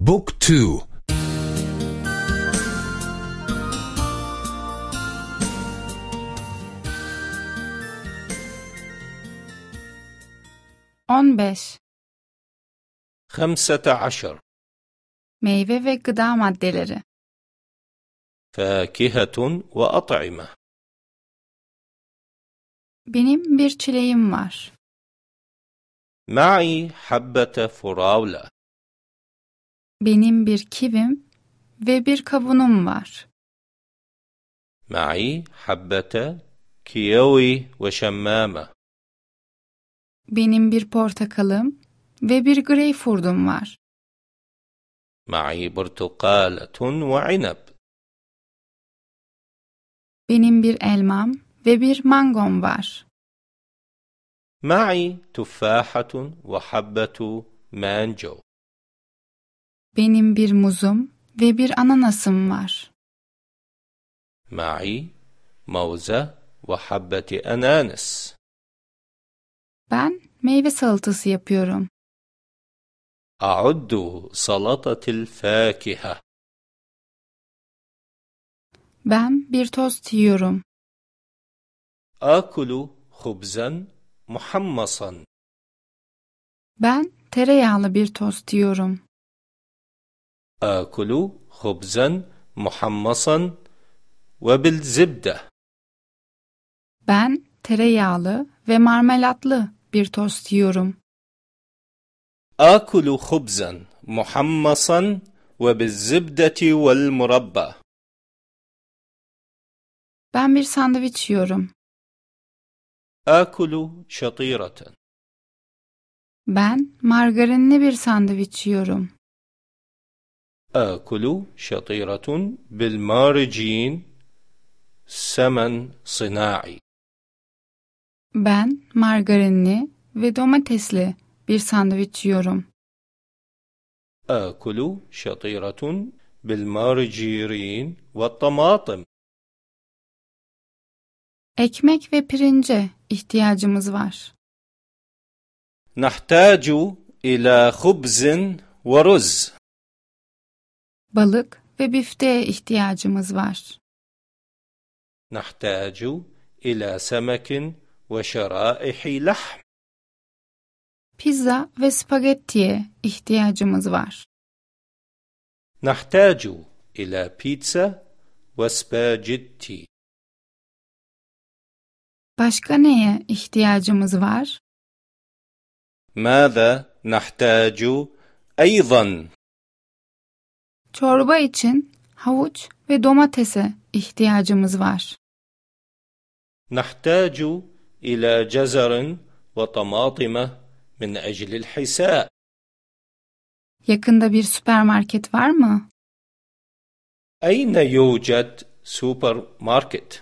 Book 2 15 15 Meyve ve gıda maddeleri. Fâkihetun ve at'ime Benim bir çileğim var. Ma'i habbete furavle Benim bir kivim ve bir kavunum var. معي حبة كيوي وشمامة Benim bir portakalım ve bir greyfurtum var. معي برتقالة وعنب Benim bir elmam ve bir mangom var. معي تفاحة وحبة مانجو Benim bir muzum ve bir ananasım var. Ma'i mavza ve habbeti ananas. Ben meyve salatası yapıyorum. A'uddu salatatil fakiha. Ben bir tost yiyorum. Akulu hubzan muhammasan. Ben tereyağlı bir tost yiyorum. آكل خبزا محمصا وبالزبدة Ben tereyağlı ve marmelatlı bir tost yiyorum. آكل خبزا محمصا وبالزبدة والمربى Ben bir sandviç yiyorum. آكل شطيرة Ben margarinli bir sandviç yiyorum. آكل شطيرة بالمارجين سمن صناعي Ben margarinli ve domatesli bir sandviç yiyorum. آكل شطيرة بالمارجرين والطماطم Ekmek ve pirince ihtiyacımız var. نحتاج إلى خبز ورز Balık ve bifteğe ihtiyacımız var. نحتاج إلى سمك وشرائح لحم Pizza ve spagettiye ihtiyacımız var. نحتاج إلى بيتزا وسباجيتي Başka neye ihtiyacımız var? ماذا نحتاج أيضا Çorba için havuç ve domatese ihtiyacımız var. نحتاج إلى جزر وطماطم من أجل الحساء Yakında bir süpermarket var mı? أين يوجد سوبر ماركت؟